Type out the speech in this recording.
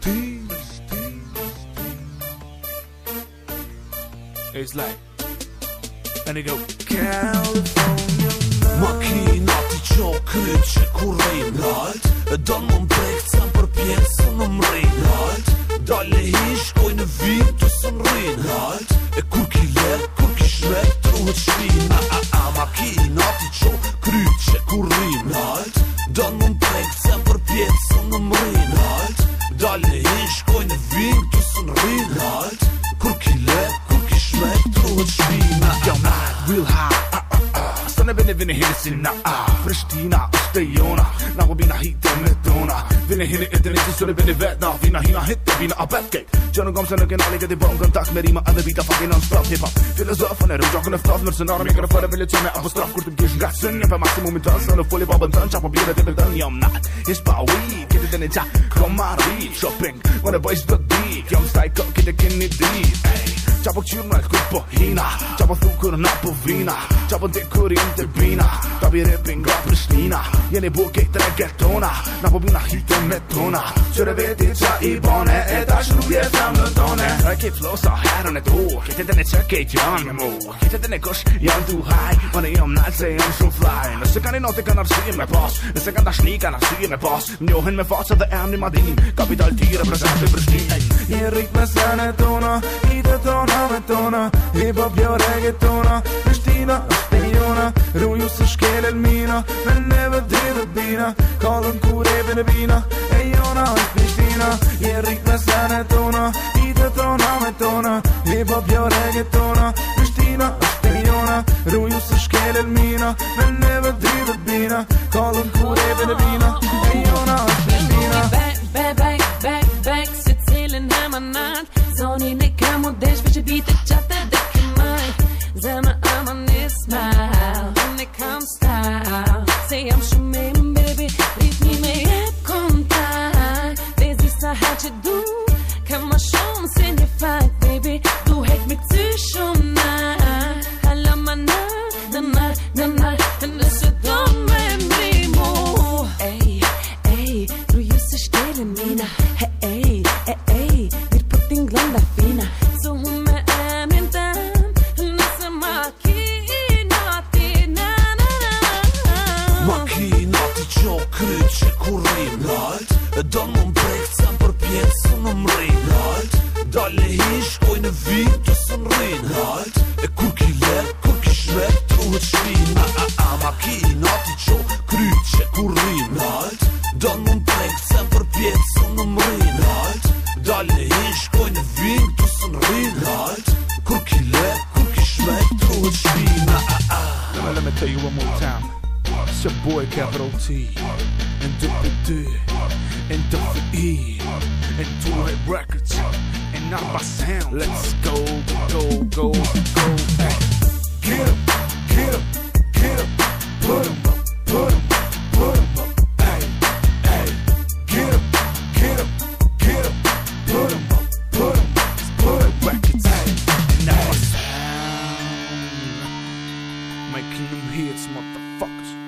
ti It's like And it go California Makina ti qokrit që ku rejnë lalt Do më mbrekët sem për pjesë në mrejnë lalt Dale hi shkoj në vitu shkojnë në vim Tu së në rinë Lalt Kur ki let Kur ki shmet Yo man Real high Së në bene vene hirisin na Prishtina Stejona na mina hitan metona Vill ni hinner inte riktigt så det blir vätna Fina hina hittar fina abatgate Känner gång sen öken aldrig är tillbaka Kontakt med rima över vita fucking anstalt hiphop Filosofen är rymdjaken och straff Mörsen har de jägare före vill jag känna att få straffkort Dem kirschen gassen Jag får maximum i dansen och får i babben Tönsar på bjudet över den jag natt Hish bara weak Inte den är tja Kommer vi Shopping Wanna boys the geek Jag är psycho Kidde kinny deep Chapa kyrna kuppa hina Chapa thukurna på vina Chapa dekor inte bina Tabi rapping, grabbar snina Jeni buke të regetona Na po bina hyte me tona Qëre veti qa i bane E ta shë nuk jetë të më tone E ke flow sa herën e tu Kete dhe ne që ke gjën me mu Kete dhe ne kosh janë tu haj Ma ne jam nalë se jam shumë fly Nëse kanë i noti kanë arsi me pas Nëse kanë dashni kanë arsi me pas Njohen me faqë dhe emni madin Kapital ti reprezentë i brështin Një rritë me sene tona I të tona me tona I po pjo regetona Prishtina Dhe jona, ruju së shkele lmina Me neve dhe dhe bina Kallën ku rebe në bina E jona, e Prishtina Je rikë me sene tona I të tona me tona Dhe po pjo rege tona Prishtina, e jona, ruju së e lmina Me neve dhe bina kryt që ku rrim Lalt, e do në më brek Ca më për pjetë su në më rrim Lalt, dal hish Koj në vit të su në rrim Lalt, e ki le, ku ki shre Tru e A, a, a, ma ki i nati qo Kryt që ku rrim Lalt, do në më brek Ca për pjetë su në më hish Koj në të në rrim ki le, ku ki shre Tru A, a, a, a, a, It's your boy Capital T and Double D and Double E and Two Records and not by sound. Let's go, go, go, go. Hey. Get him, get him, get him, put him up, put him up, put him up. Hey, hey. Get him, get him, get him, put him up, put him up, put him records. Hey, now sound. making them hits, motherfuckers.